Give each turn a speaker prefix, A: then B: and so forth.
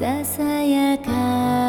A: ささやか